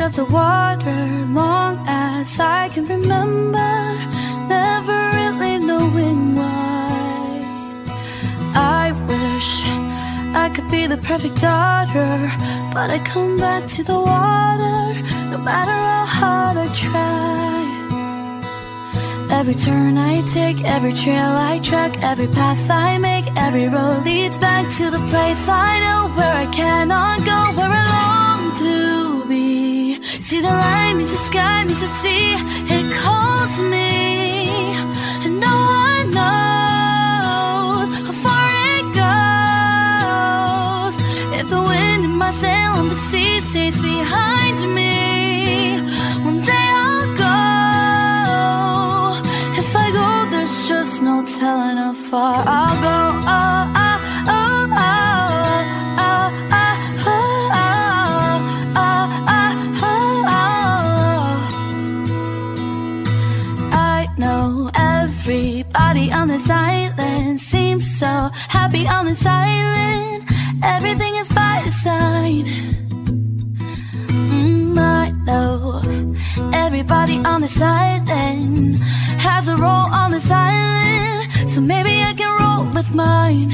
edge of the water long as I can remember, never really knowing why. I wish I could be the perfect daughter, but I come back to the water no matter how hard I try. Every turn I take, every trail I track, every path I make, every road leads back to the place I know where I cannot go, where I. See the line meets the sky, meets the sea, it calls me, and no one knows how far it goes. If the wind in my sail on the sea stays behind me, one day I'll go. If I go, there's just no telling how far I'll so happy on this island. Everything is by design. Mm, I know everybody on this island has a role on this island, so maybe I can roll with mine.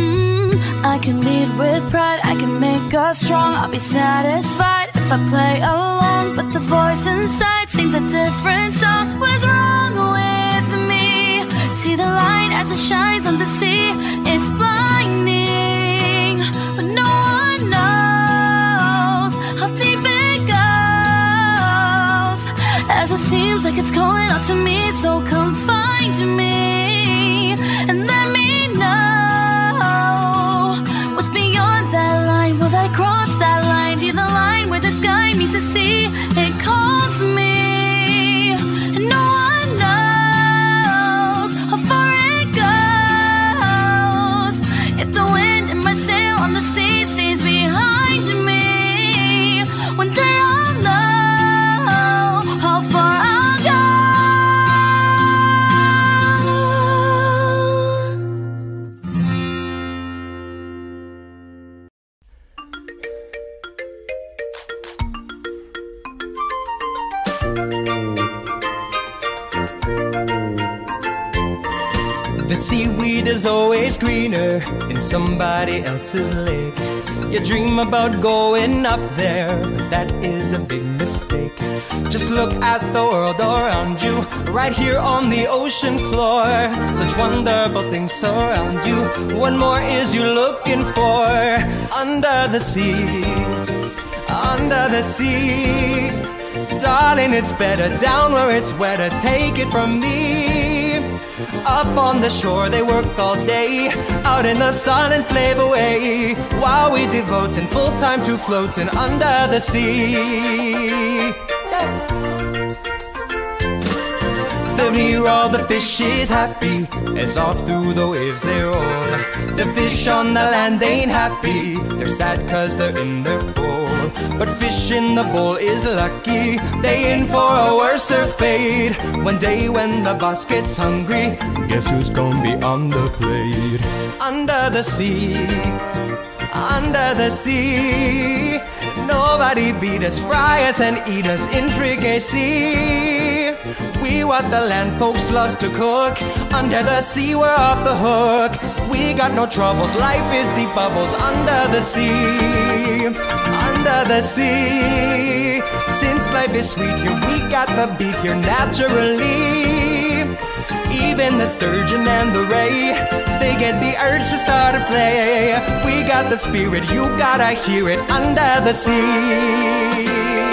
Mm, I can lead with pride, I can make us strong. I'll be satisfied if I play along, but the voice inside sings a different song. What is wrong? The light as it shines on the sea, it's blinding, but no one knows how deep it goes. As it seems like it's calling out to me, so come find me and let always greener in somebody else's lake. You dream about going up there, but that is a big mistake. Just look at the world around you, right here on the ocean floor. Such wonderful things surround you. What more is you looking for under the sea? Under the sea. Darling, it's better down where it's wetter. Take it from me. Up on the shore, they work all day. Out in the sun and slave away. While we devoting full time to floating under the sea. Then here all the fish is happy as off through the waves they roll. The fish on the land ain't happy, they're sad cause they're in their bowl. But fish in the bowl is lucky, they in for a worser fate. One day when the boss gets hungry, guess who's gonna be on the plate? Under the sea under the sea. Nobody beat us, fry us, and eat us in fricassee. We what the land folks loves to cook. Under the sea, we're off the hook. We got no troubles, life is deep bubbles under the sea. Under the sea. Since life is sweet here, we got the beat here naturally. Even the sturgeon and the ray, they get the urge to start a play. We got the spirit, you gotta hear it under the sea.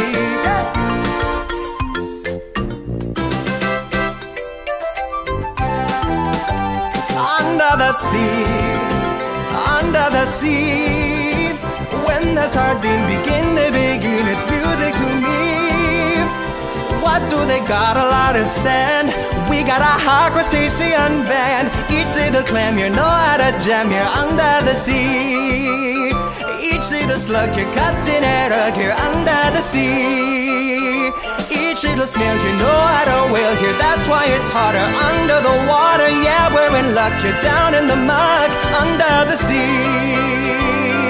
The sea, under the sea. When the sardine begin, they begin its music to me. What do they got? A lot of sand. We got a high crustacean band. Each little clam, you know how to jam here under the sea. Each little slug, you're cutting it up here under the sea. You know how to whale here. That's why it's hotter under the water. Yeah, we're in luck. You're down in the mud under the sea.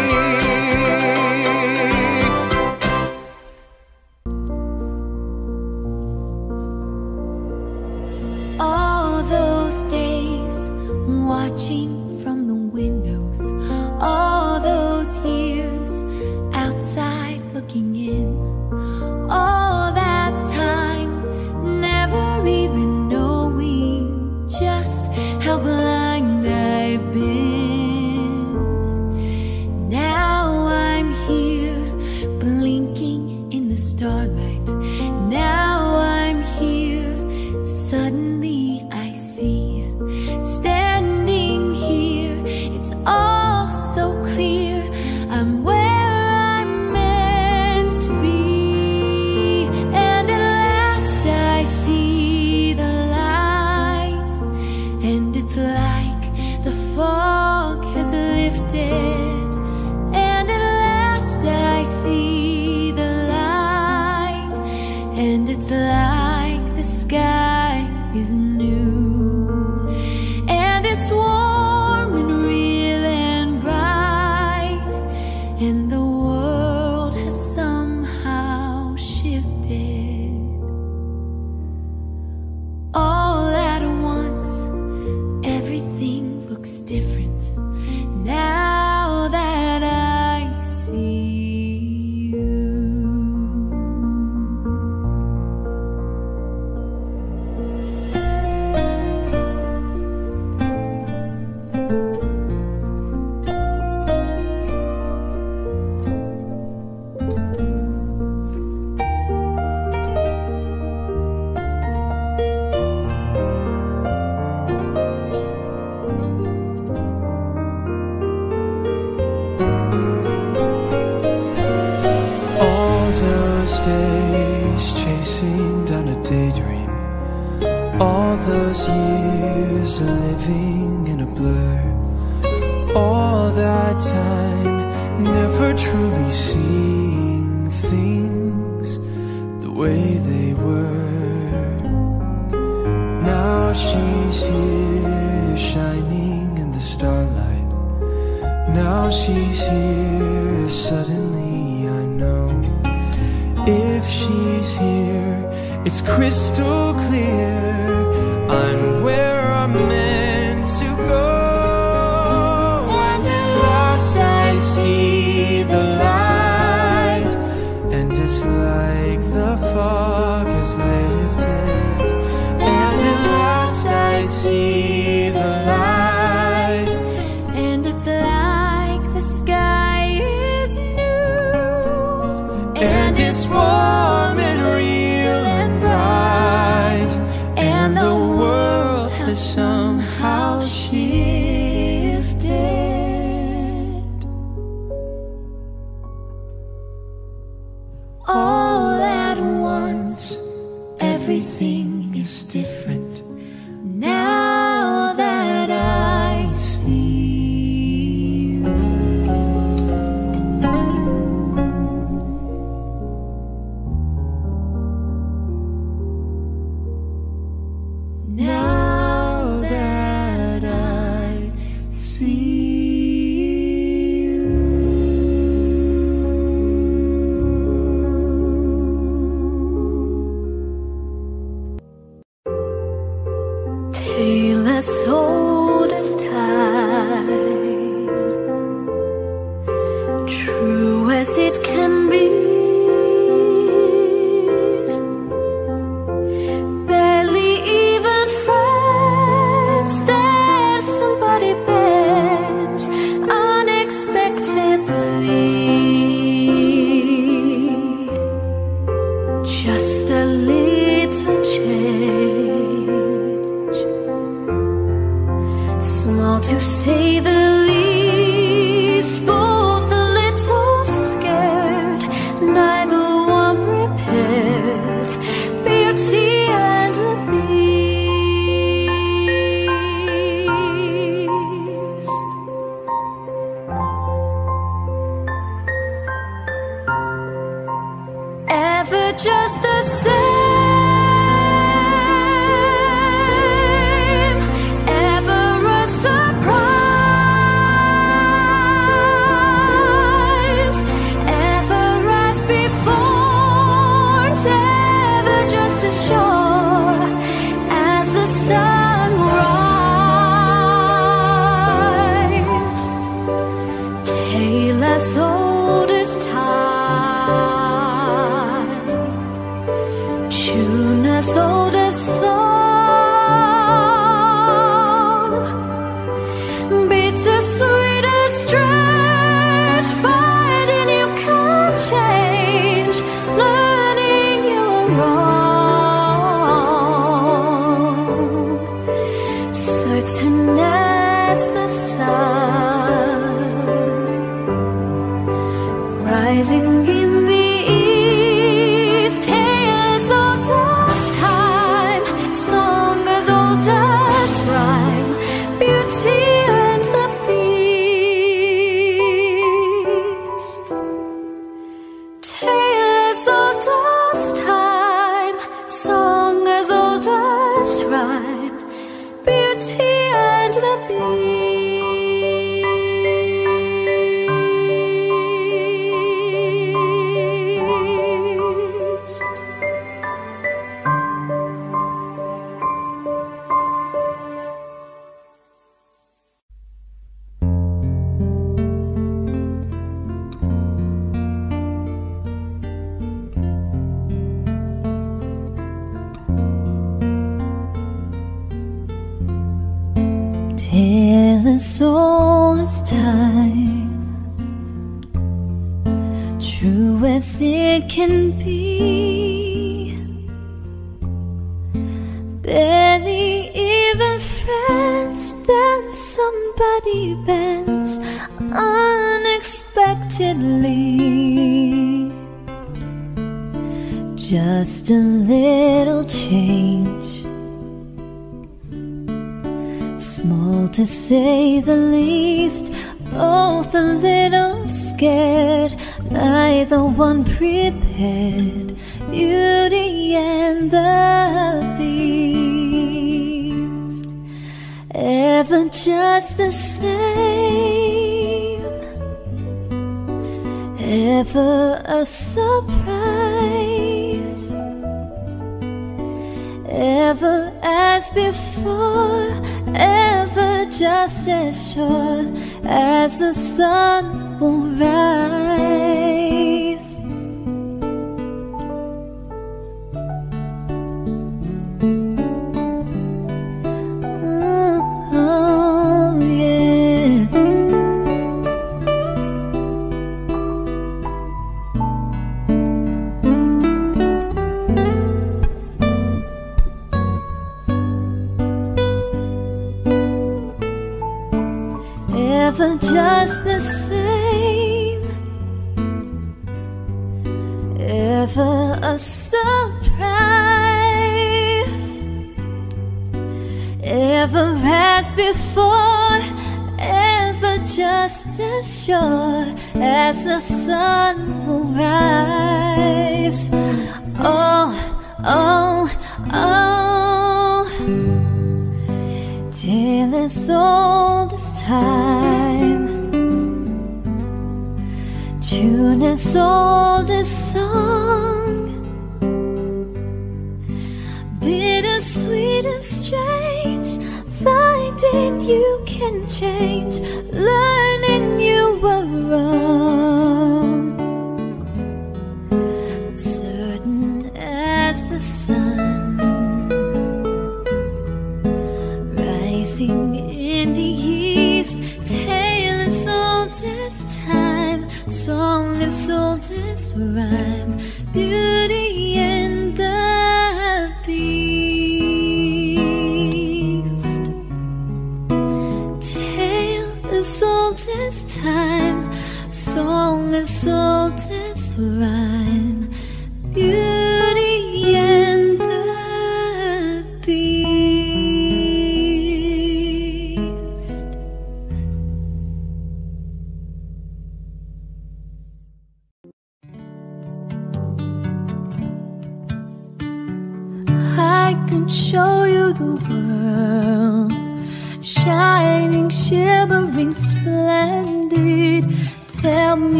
Crystal clear. I'm where I'm meant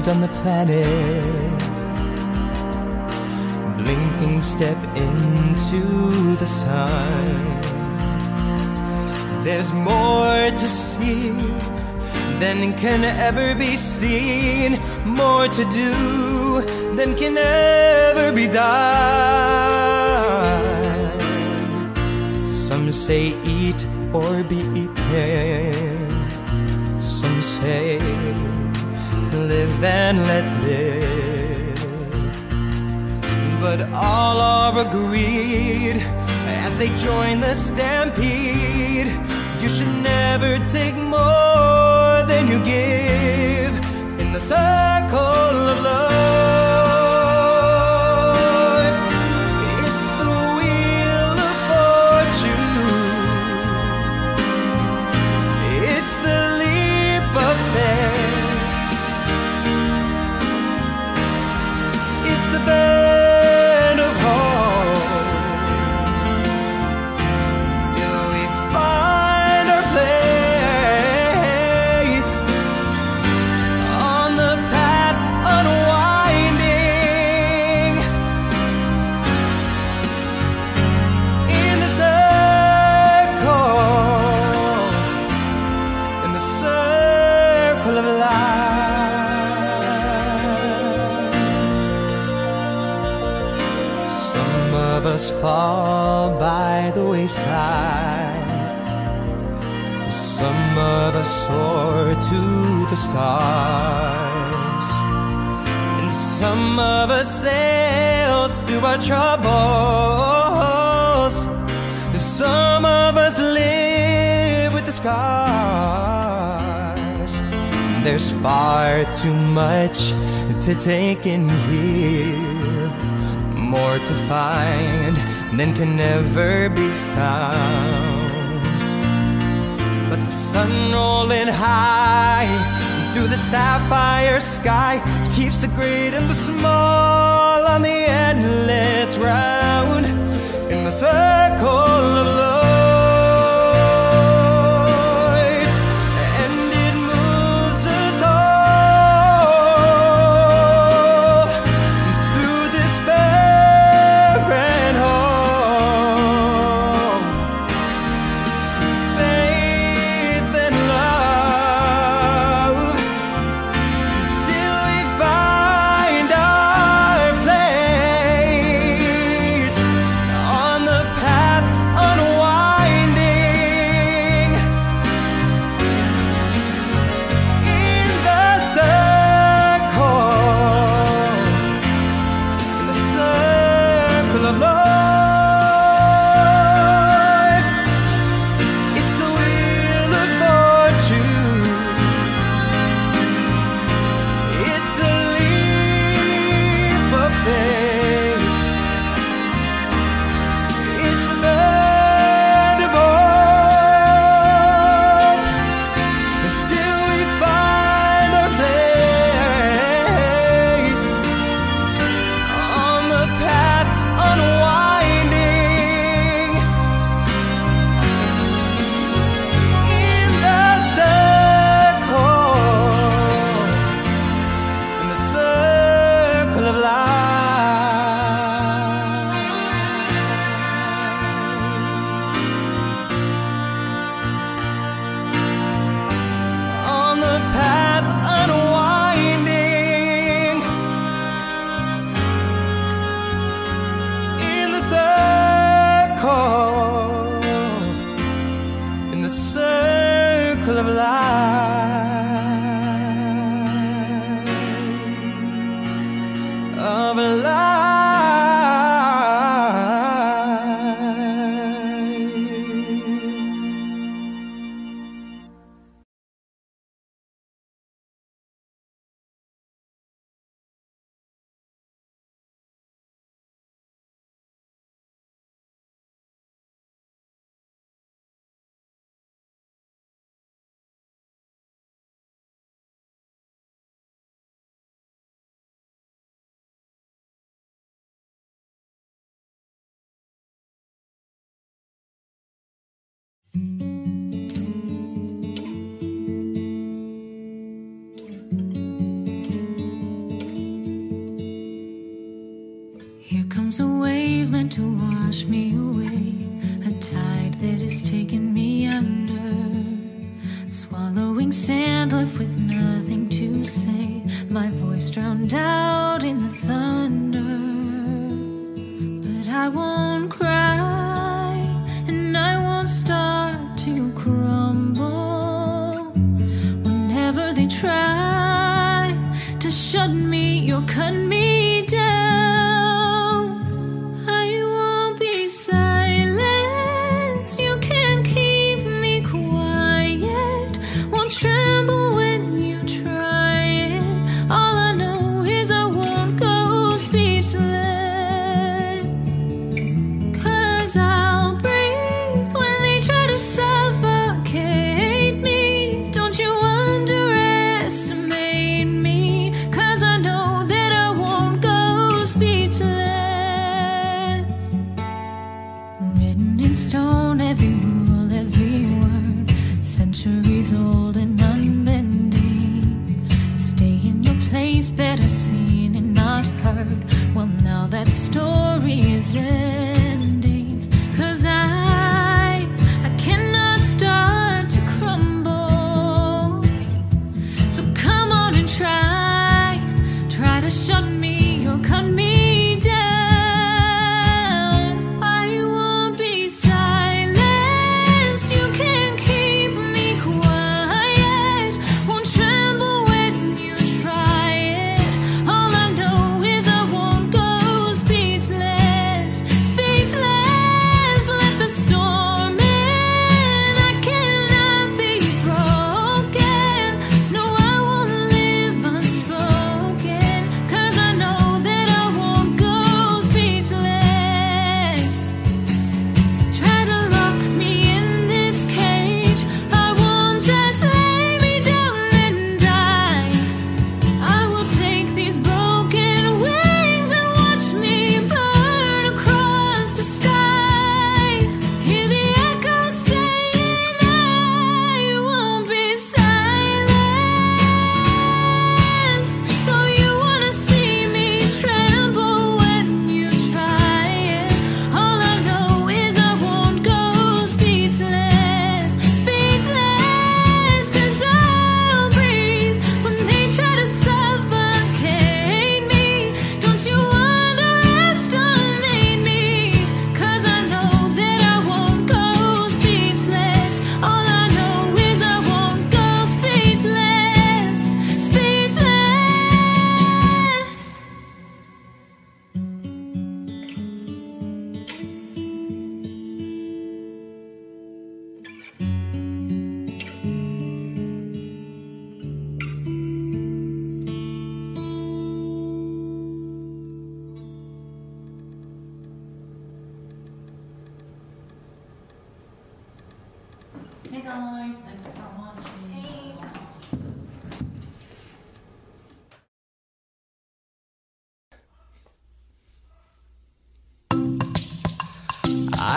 arrived on the planet, blinking step into the sun. There's more to see than can ever be seen, more to do than can ever be done. Some say eat or be eaten, some say live and let live. But all are agreed as they join the stampede. You should never take more than you give in the circle of life. The stars. And some of us sail through our troubles. Some of us live with the scars. There's far too much to take in here, more to find than can ever be found. The sun rolling high through the sapphire sky keeps the great and the small on the endless round in the circle of life. Here comes a wave meant to wash me away, a tide that is taking me under. Swallowing sand left with nothing to say, my voice drowned out.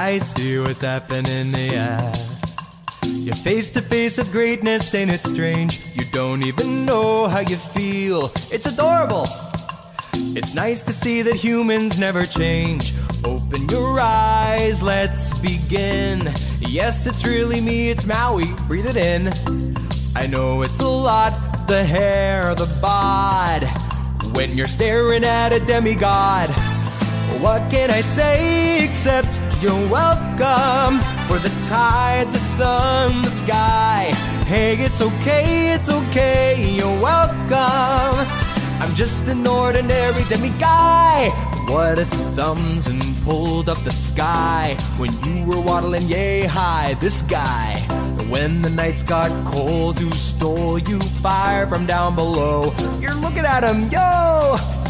I see what's happening, yeah. You're face to face with greatness, ain't it strange? You don't even know how you feel. It's adorable. It's nice to see that humans never change. Open your eyes, let's begin. Yes, it's really me, it's Maui. Breathe it in. I know it's a lot the hair, the bod. When you're staring at a demigod. What can I say except you're welcome for the tide, the sun, the sky? Hey, it's okay, it's okay, you're welcome. I'm just an ordinary demi guy. What has two thumbs and pulled up the sky when you were waddling yay high? This guy. When the nights got cold, who stole you fire from down below? You're looking at him, yo!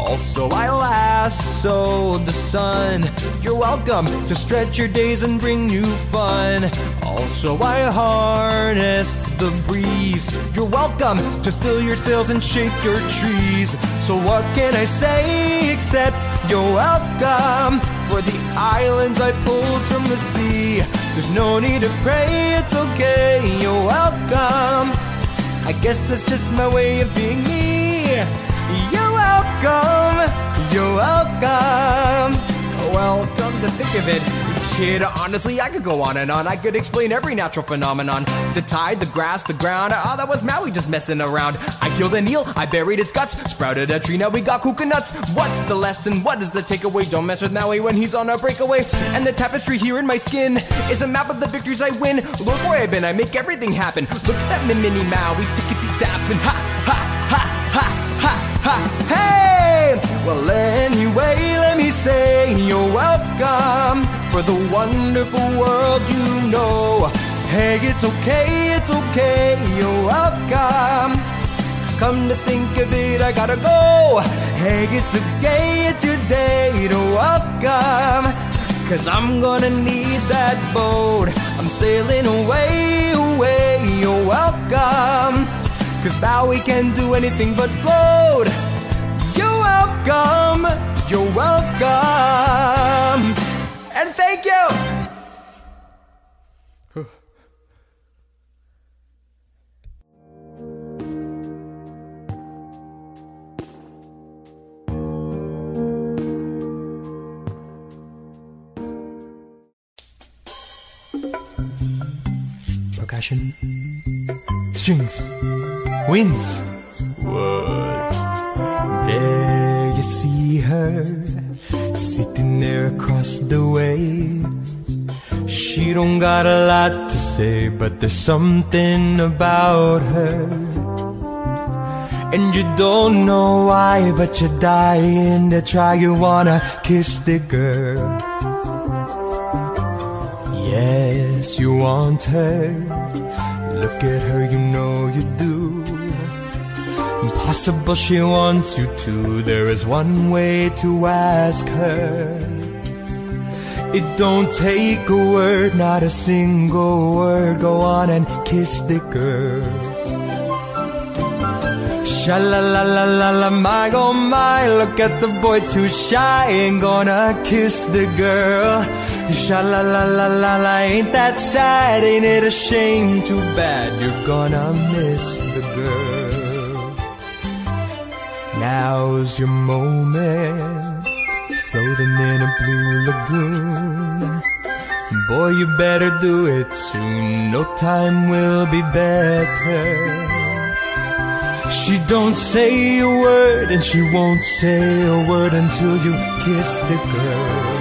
Also, I lassoed the sun. You're welcome to stretch your days and bring you fun. Also, I harnessed the breeze. You're welcome to fill your sails and shake your trees. So, what can I say except you're welcome for the islands I pulled from the sea? There's no need to pray, it's okay. You're welcome. I guess that's just my way of being me. You're welcome. You're welcome. Welcome to think of it. Kid, honestly, I could go on and on. I could explain every natural phenomenon. The tide, the grass, the ground. Oh, that was Maui just messing around. I killed an eel, I buried its guts, sprouted a tree, now we got coconuts. What's the lesson? What is the takeaway? Don't mess with Maui when he's on a breakaway. And the tapestry here in my skin is a map of the victories I win. Look where I've been, I make everything happen. Look at that mini Maui, tickety tap, ha, ha, ha, ha, ha, ha, hey! Well, anyway, let me say you're welcome for the wonderful world you know. Hey, it's okay, it's okay, you're welcome. Come to think of it, I gotta go. Hey, it's okay, it's your day to welcome. Cause I'm gonna need that boat. I'm sailing away, away, you're welcome. Cause now we can't do anything but float. You're welcome, you're welcome. And thank you. Percussion, strings, winds, words. There you see her sitting there across the way. She don't got a lot to say, but there's something about her. And you don't know why, but you're dying to try. You wanna kiss the girl. Yes, you want her. Look at her, you know you do. Impossible, she wants you to. There is one way to ask her. It don't take a word, not a single word. Go on and kiss the girl. Sha la la la la la, my oh my, look at the boy too shy, ain't gonna kiss the girl. Sha la la la la la, ain't that sad, ain't it a shame? Too bad you're gonna miss the girl. Now's your moment, floating in a blue lagoon. Boy, you better do it soon, no time will be better. She don't say a word and she won't say a word until you kiss the girl.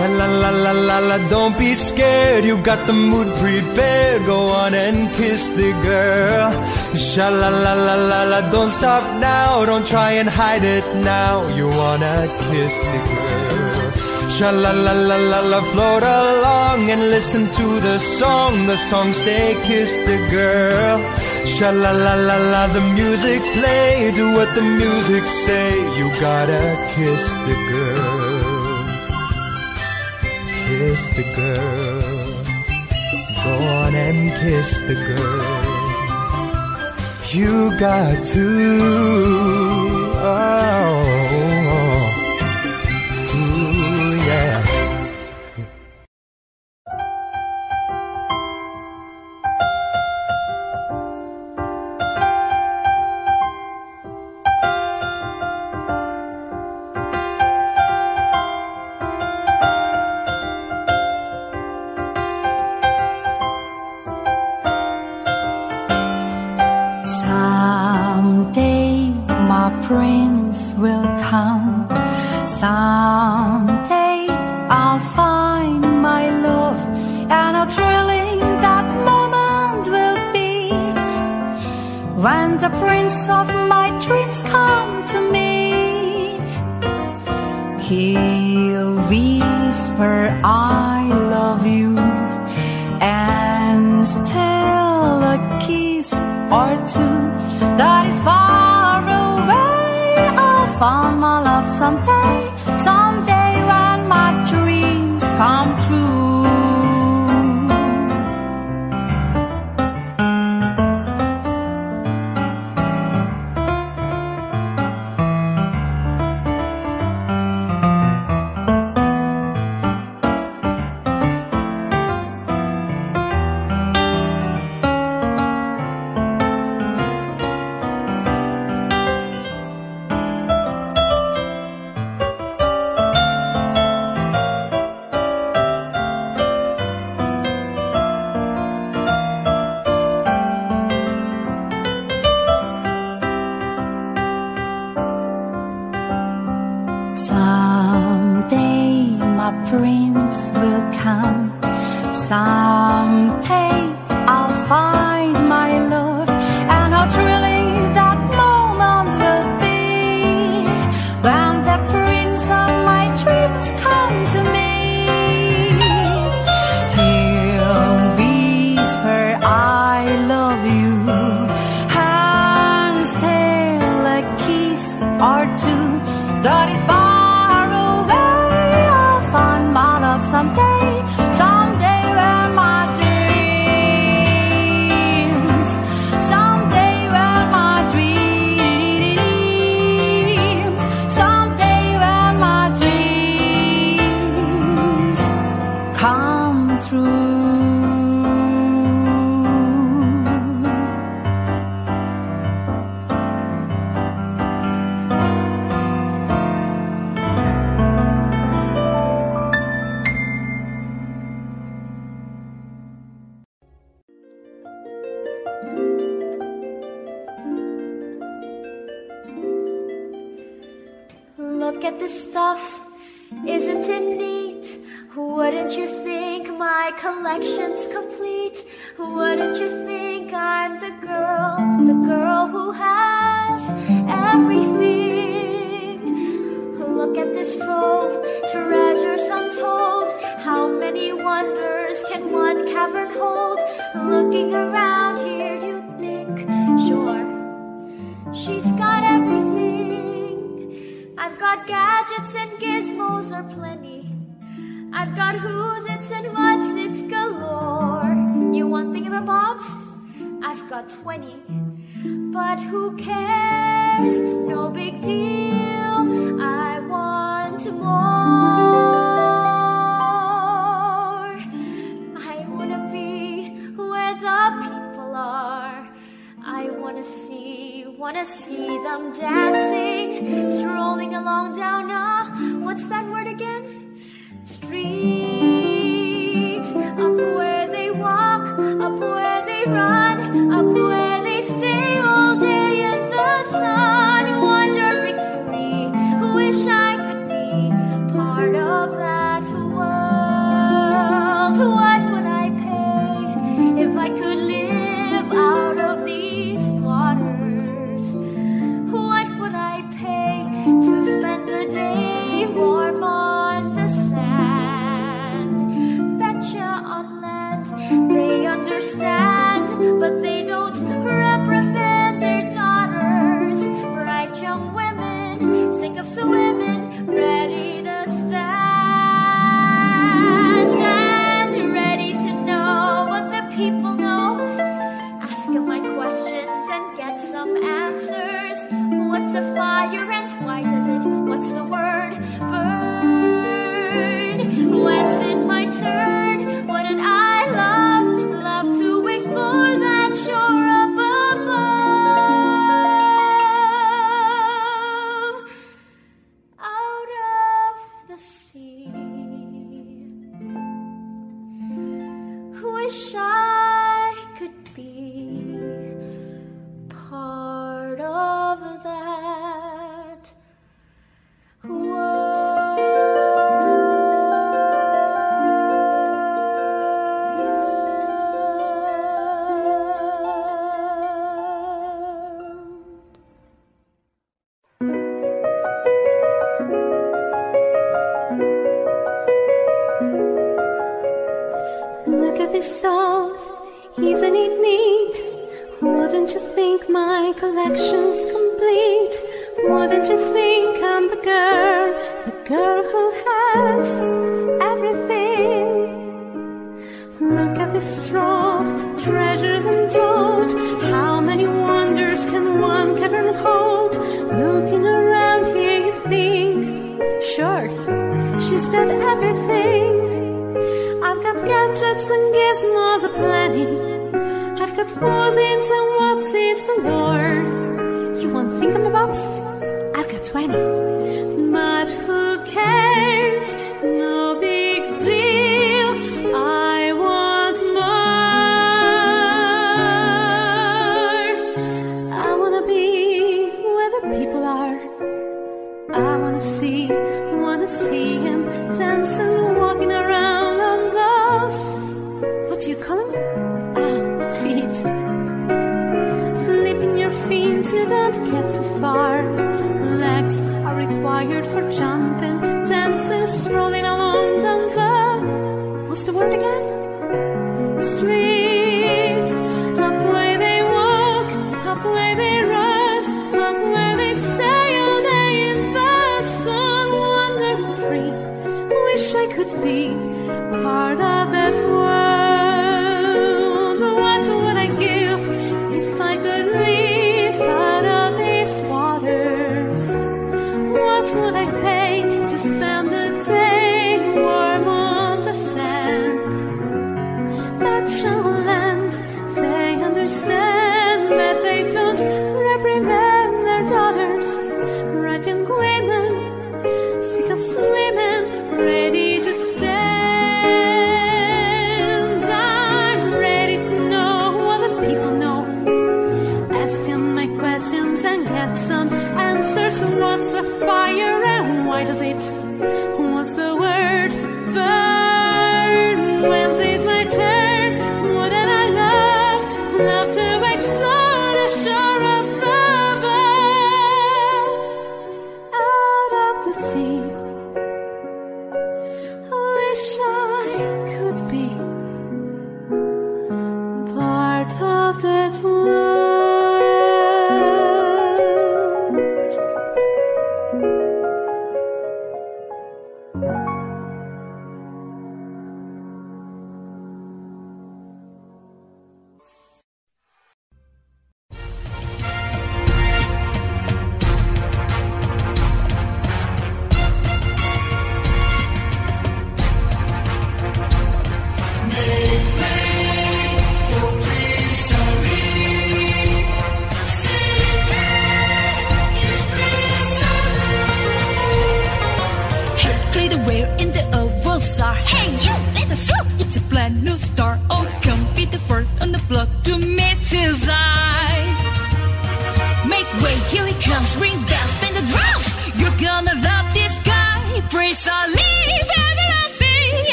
Sha la la la la la, don't be scared, you got the mood prepared. Go on and kiss the girl. Sha la la la la la, don't stop now, don't try and hide it now. You wanna kiss the girl. Sha la la la la la, float along and listen to the song. The song say kiss the girl. Sha la la la la, the music play. Do what the music say. You gotta kiss the girl. Kiss the girl. Go on and kiss the girl. You got to. Oh.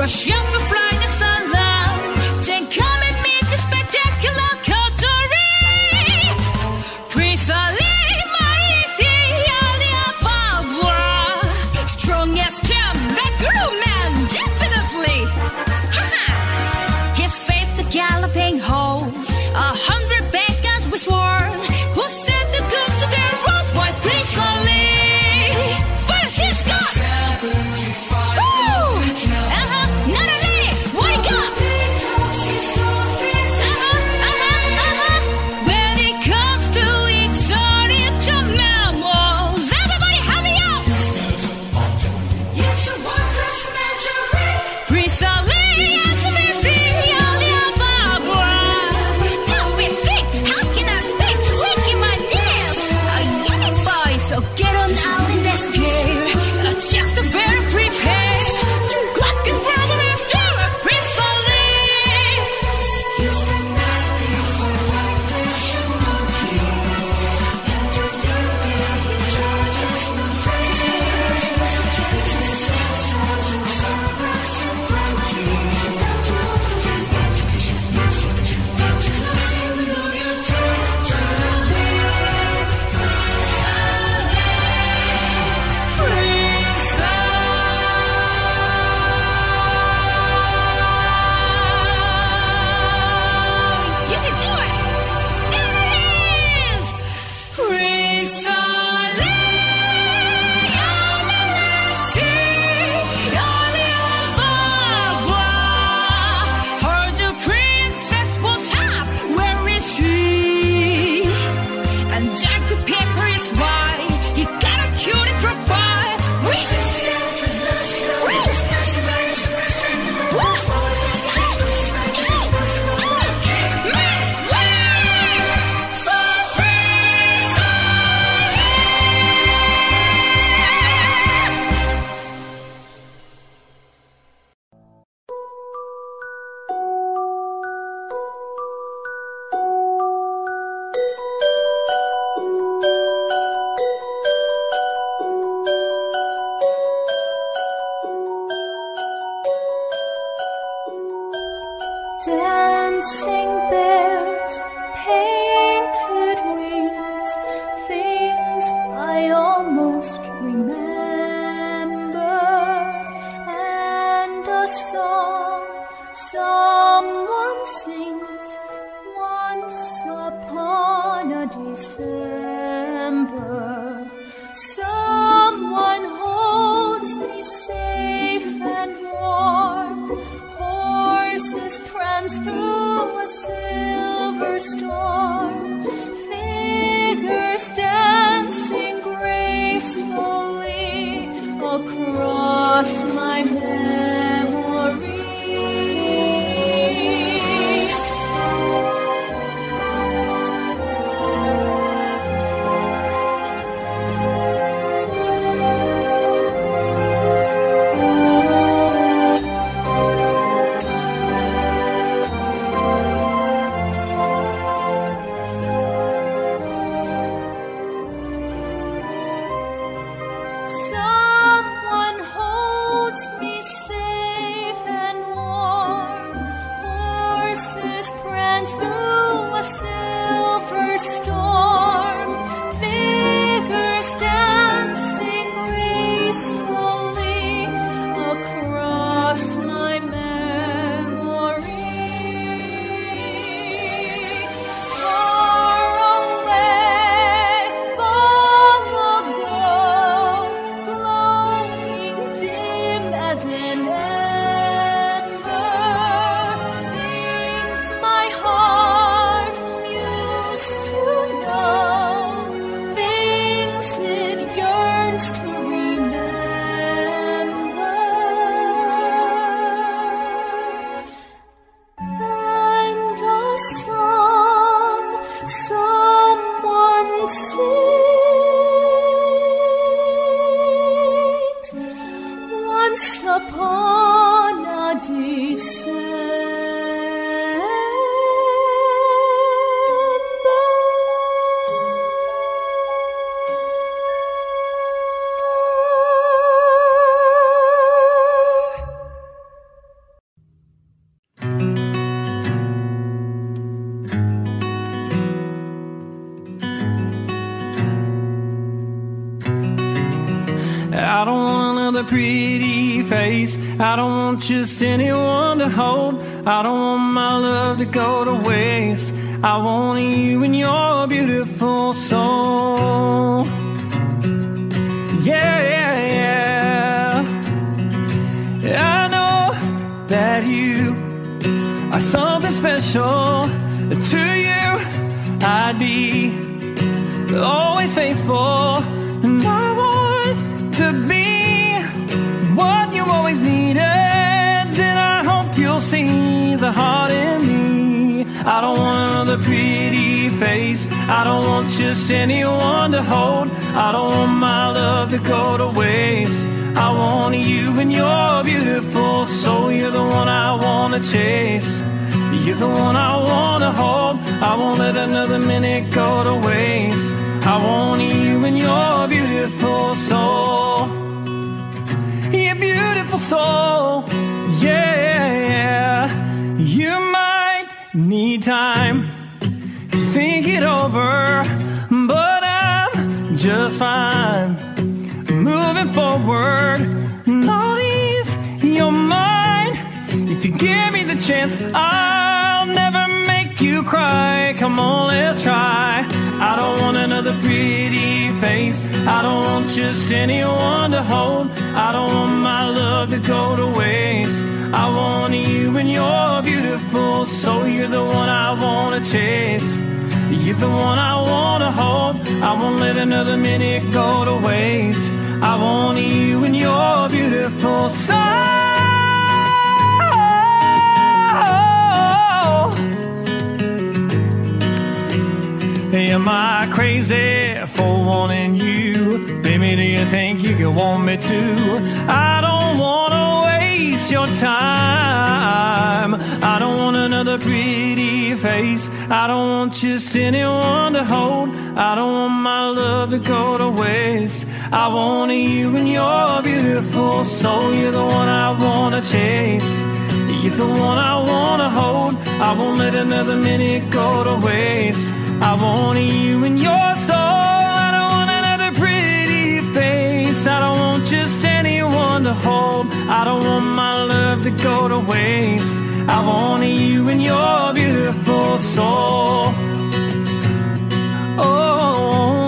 Brush up the fly Dancing bears, another pretty face. I don't want just anyone to hold. I don't want my love to go to waste. I want you and your beautiful soul. Yeah, yeah, yeah. I know that you are something special to you. I'd be always faithful, you'll see the heart in me. I don't want another pretty face. I don't want just anyone to hold. I don't want my love to go to waste. I want you and your beautiful soul. You're the one I wanna chase. You're the one I wanna hold. I won't let another minute go to waste. I want you and your beautiful soul. Your beautiful soul. Yeah, need time to think it over, but I'm just fine. Moving forward, ease your mind. If you give me the chance, I'll never make you cry. Come on, let's try. I don't want another pretty face. I don't want just anyone to hold. I don't want my love to go to waste. I want you and your beautiful soul. You're the one I wanna chase. You're the one I wanna hold. I won't let another minute go to waste. I want you and your beautiful soul. Am I crazy for wanting you? Baby, do you think you could want me too? I don't wanna waste your time. I don't want another pretty face. I don't want just anyone to hold. I don't want my love to go to waste. I want you and your beautiful soul. You're the one I wanna chase. You're the one I wanna hold. I won't let another minute go to waste. I want you in your soul. I don't want another pretty face. I don't to hold. I don't want my love to go to waste. I want you in your beautiful soul. Oh,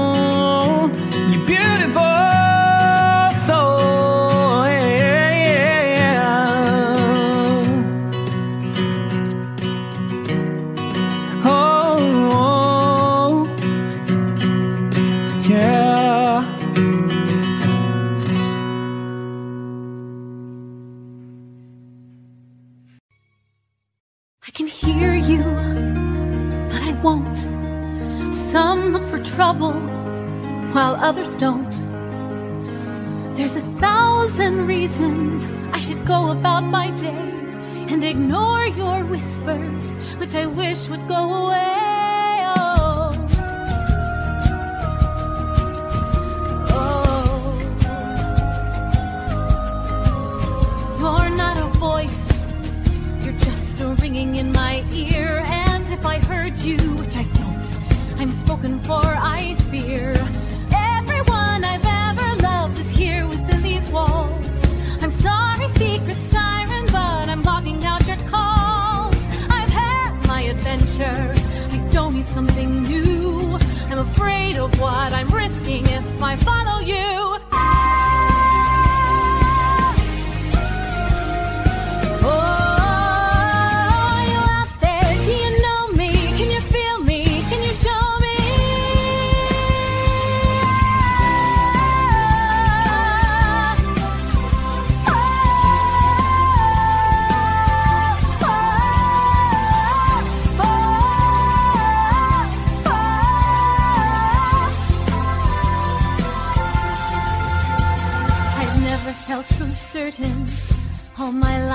trouble, while others don't. There's a thousand reasons I should go about my day and ignore your whispers, which I wish would go away. Oh. Oh. You're not a voice. You're just a ringing in my ear, and if I heard you, which I don't, I'm spoken for, I fear. Everyone I've ever loved is here within these walls. I'm sorry, secret siren, but I'm blocking out your calls. I've had my adventure. I don't need something new. I'm afraid of what I'm risking if I follow you.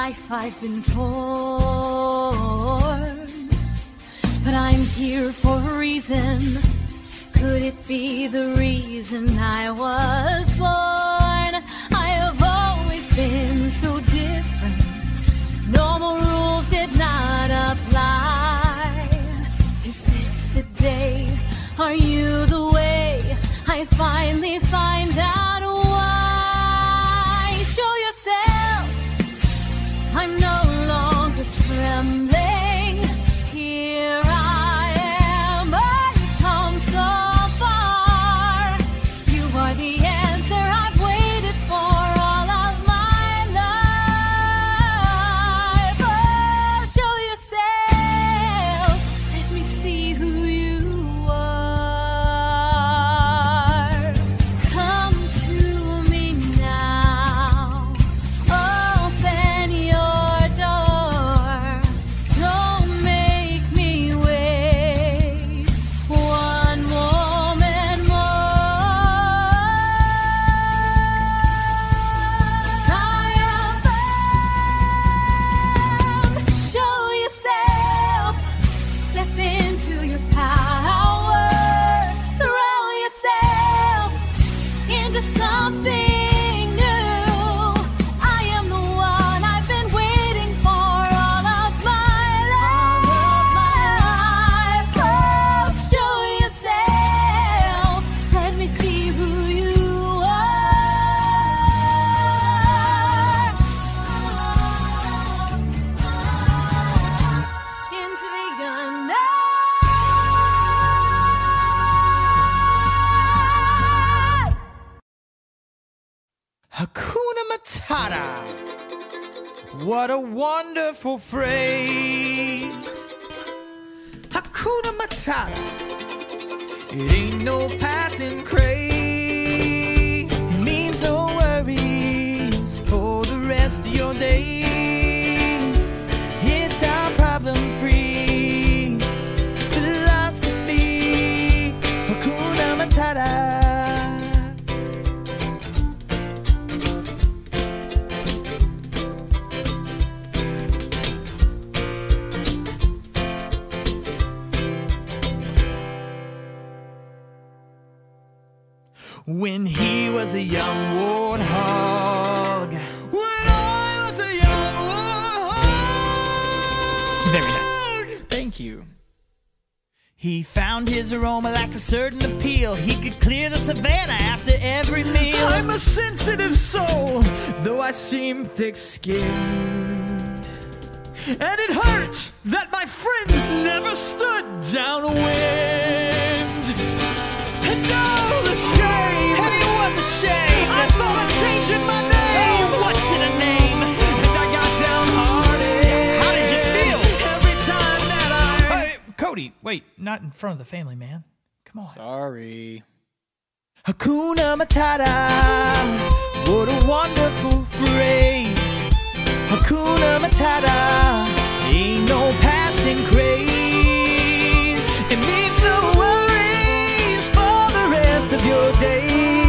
Life I've been torn. But I'm here for a reason. Could it be the reason I was born? I have always been so different. Normal rules did not apply. Is this the day? Are you the way? I finally find out wonderful Cody, wait, not in front of the family, man. Come on. Sorry. Hakuna Matata, what a wonderful phrase. Hakuna Matata, ain't no passing craze. It means no worries for the rest of your days.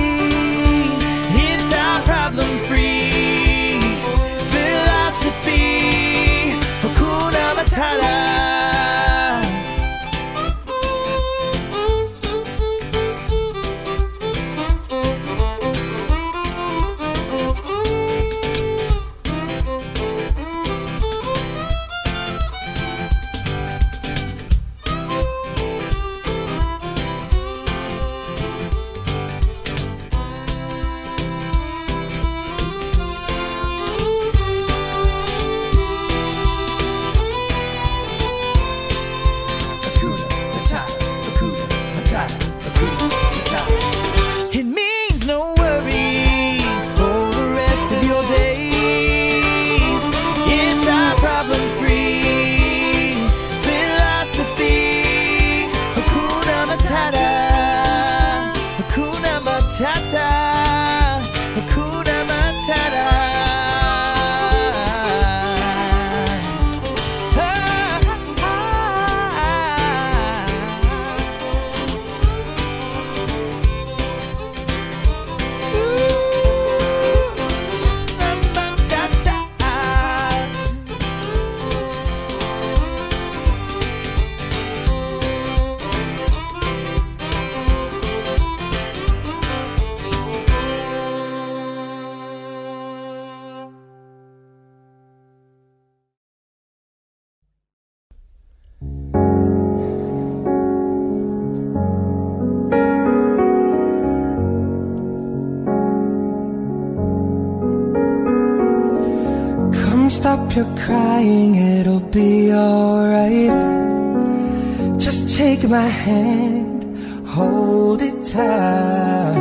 My hand, hold it tight.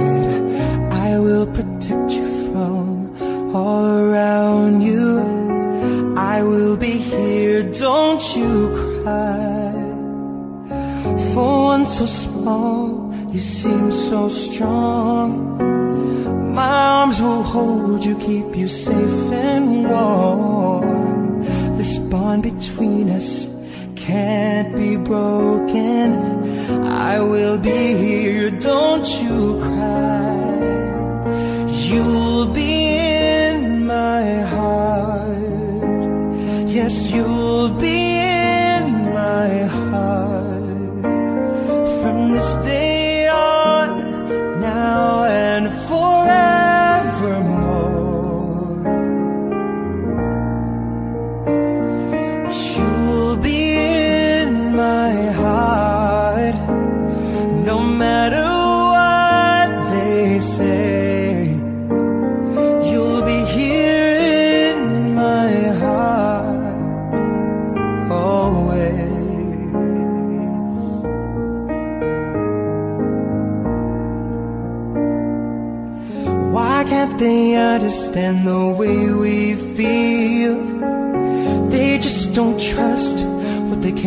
I will protect you from all around you. I will be here, don't you cry. For one so small, you seem so strong. My arms will hold you, keep you safe and warm. This bond between us can't be broken. I will be here, don't you cry.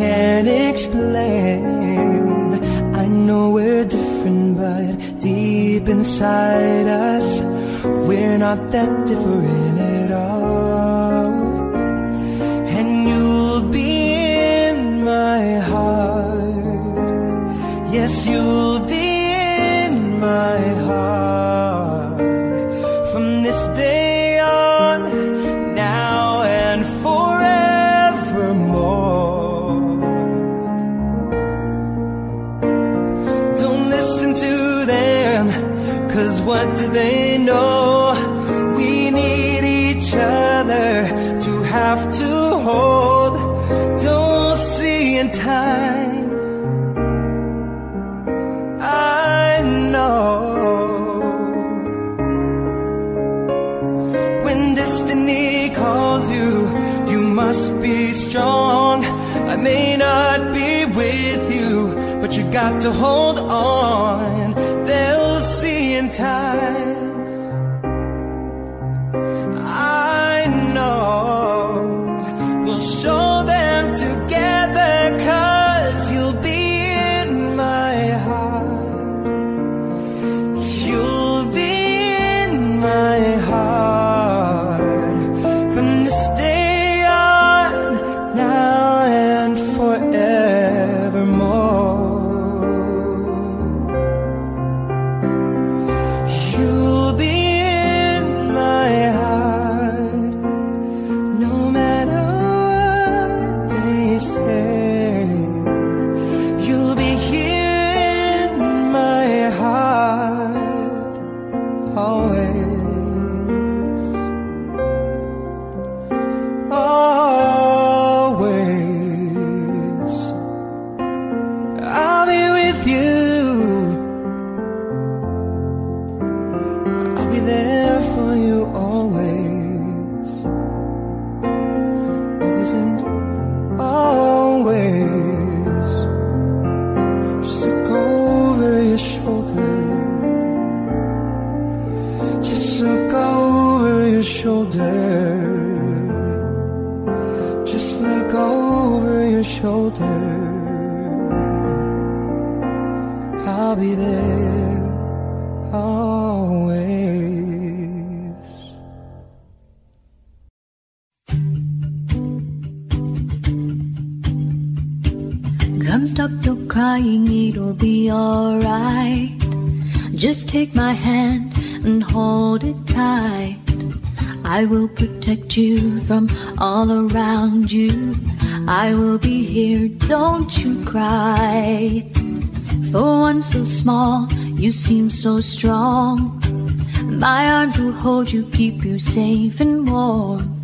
Can't explain. I know we're different, but deep inside us, we're not that different got to hold strong. My arms will hold you, keep you safe and warm.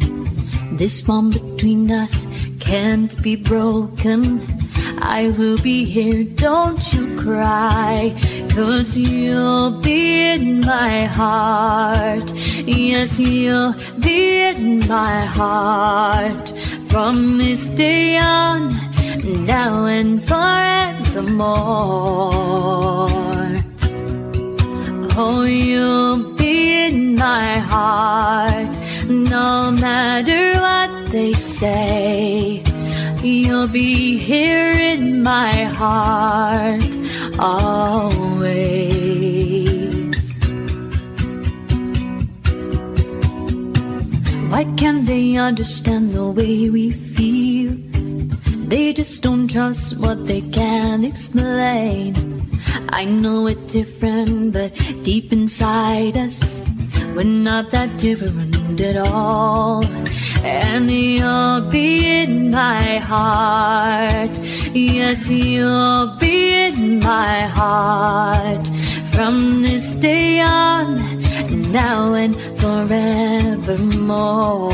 This bond between us can't be broken. I will be here, don't you cry. Cause you'll be in my heart. Yes, you'll be in my heart. From this day on, now and forevermore. Oh, you'll be in my heart, no matter what they say. You'll be here in my heart always. Why can't they understand the way we feel? They just don't trust what they can't explain. I know it's different, but deep inside us, we're not that different at all. And you'll be in my heart. Yes, you'll be in my heart. From this day on, now and forevermore.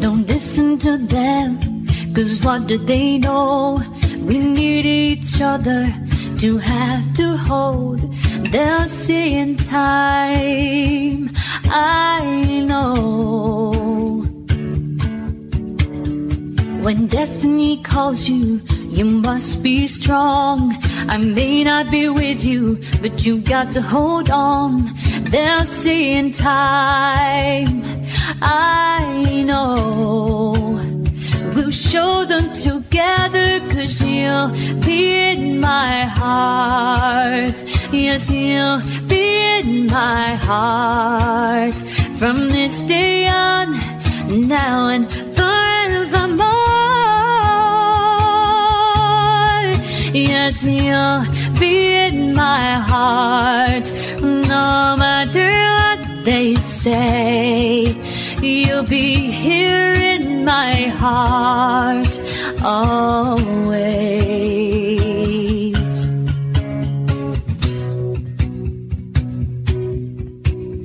Don't listen to them, cause what do they know? We need each other to have to hold. They'll see in time, I know. When destiny calls you, you must be strong. I may not be with you, but you got to hold on. They'll see in time, I know. Show them together, cause you'll be in my heart. Yes, you'll be in my heart. From this day on, now and forevermore. Yes, you'll be in my heart. No matter what they say, you'll be here my heart always.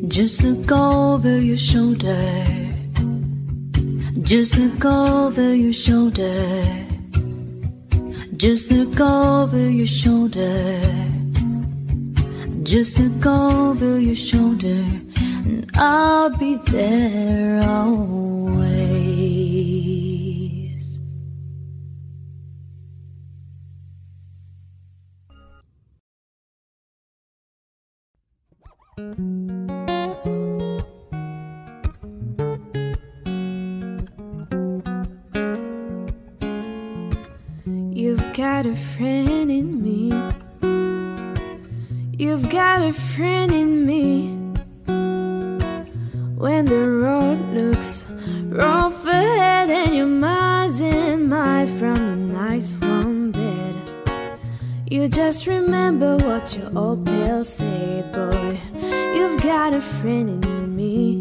Just look over your shoulder. Just look over your shoulder. Just look over your shoulder. Just look over your shoulder. And I'll be there always. Got a friend in me. When the road looks rough ahead and you're miles and miles from a nice warm bed, you just remember what your old pal said, boy. You've got a friend in me.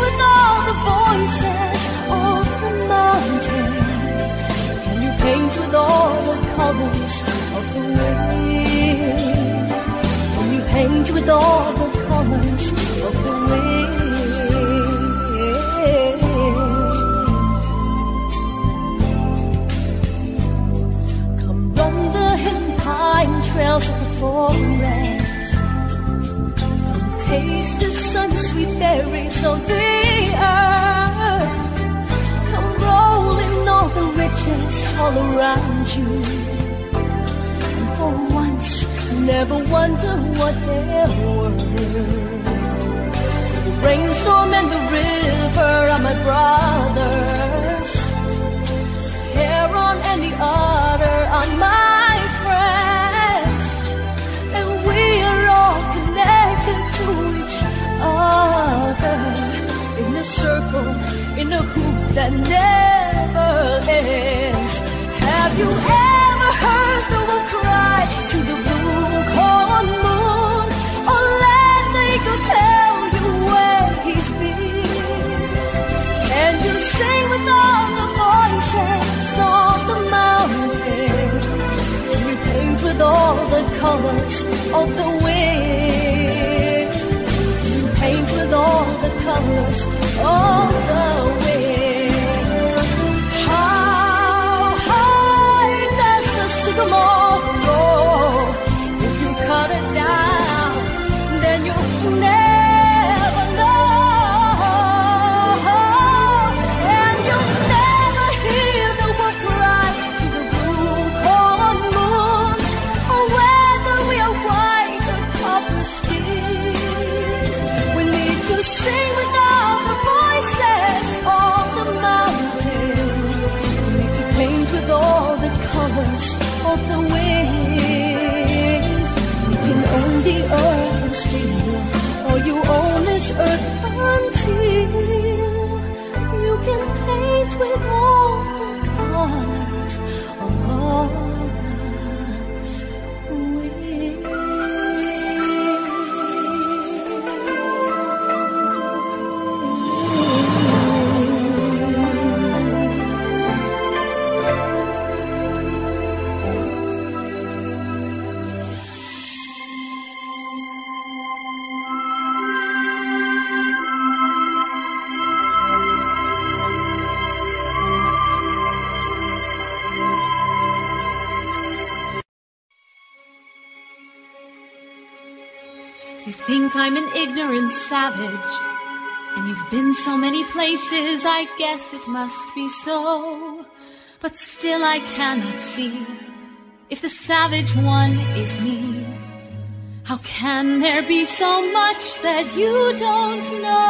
With all the voices of the mountain? Can you paint with all the colours of the wind? Can you paint with all the colors of the wind? Trails of the forest. Come taste the sun's sweet berries of the earth. Come roll in all the riches all around you. And for once, never wonder what they're worth. The rainstorm and the river are my brothers. Heron and the otter are my other in a circle, in a hoop that never ends. Have you ever heard the wolf cry to the blue corn moon? Or let the eagle tell you where he's been? Can you sing with all the voices of the mountain? Can you paint with all the colors of the colors all the way. You own this earth until an ignorant savage, and you've been so many places, I guess it must be so. But still I cannot see if the savage one is me. How can there be so much that you don't know?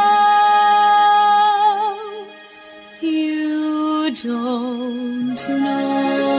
You don't know.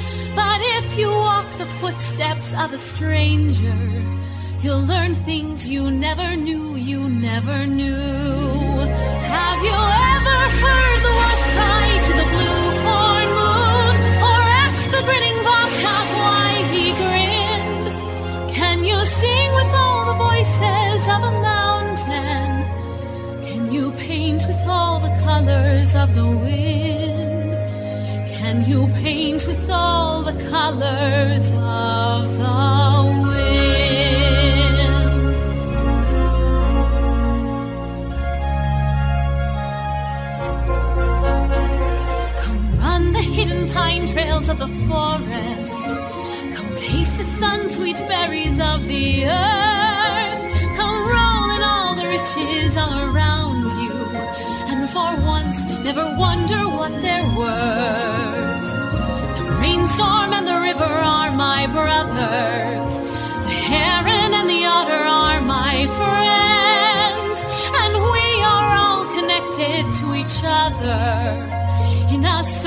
But if you walk the footsteps of a stranger, you'll learn things you never knew, you never knew. Have you ever heard the wolf cry to the blue corn moon? Or ask the grinning bobcat why he grinned? Can you sing with all the voices of a mountain? Can you paint with all the colors of the wind? Can you paint with all the colors of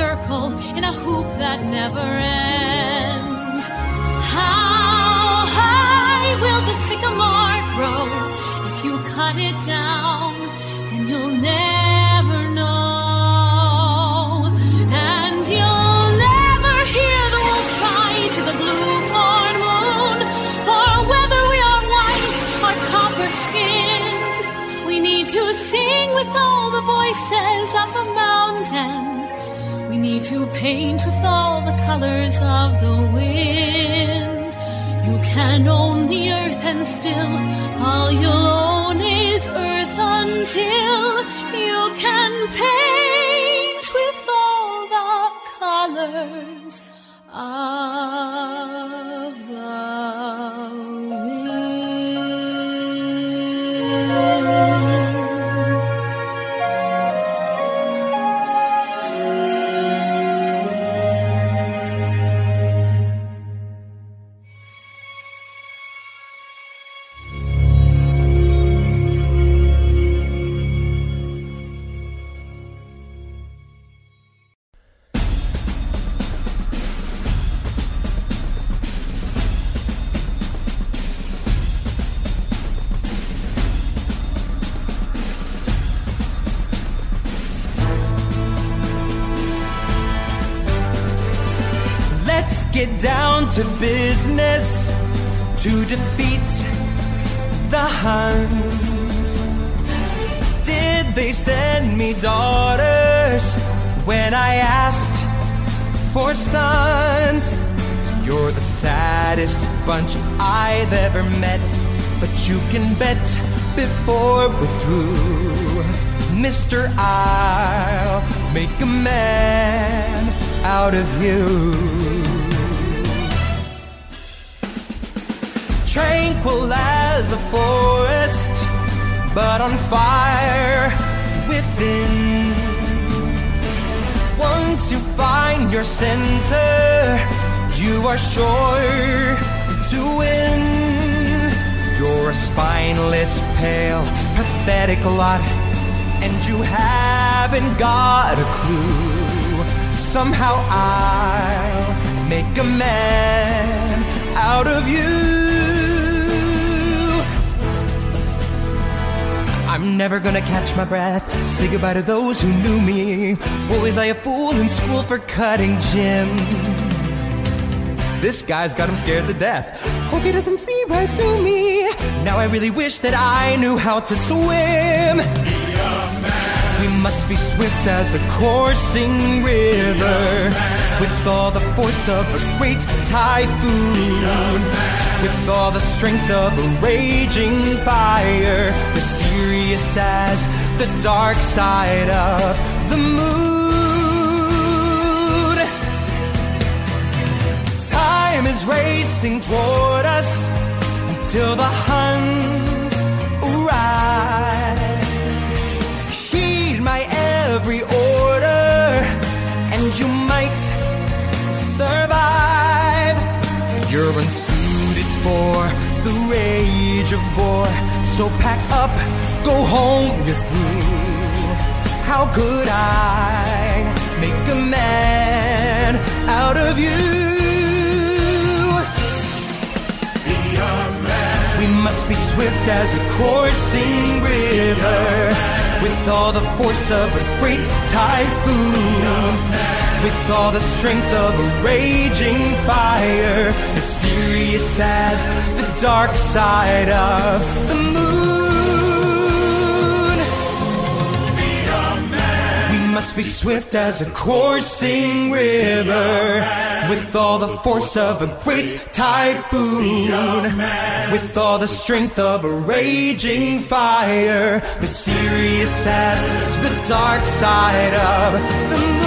circle, in a hoop that never ends. How high will the sycamore grow? If you cut it down, then you'll never know. And you'll never hear the wolf cry to the blue moon. For whether we are white or copper we need to sing with all the voices to paint with all the colors of the wind. You can own the earth and still all you'll own is earth until you can paint with all the colors we're through, Mister, I'll make a man out of you. Tranquil as a forest, but on fire within. Once you find your center, you are sure to win. You're a spineless, pale, pathetic lot, and you haven't got a clue. Somehow I'll make a man out of you. I'm never gonna catch my breath. Say goodbye to those who knew me. Boys, I a fool in school for cutting gym. This guy's got him scared to death. Hope he doesn't see right through me. Now I really wish that I knew how to swim. We must be swift as a coursing river, with all the force of a great typhoon, with all the strength of a raging fire, mysterious as the dark side of the moon. Racing toward us until the Huns arrive. Heed my every order, and you might survive. You're unsuited for the rage of war, so pack up, go home, you're through. How could I make a man out of you? Must be swift as a coursing river, with all the force of a great typhoon, with all the strength of a raging fire, mysterious as the dark side of the moon. Must be swift as a coursing river, with all the force of a great typhoon, with all the strength of a raging fire, mysterious as the dark side of the moon.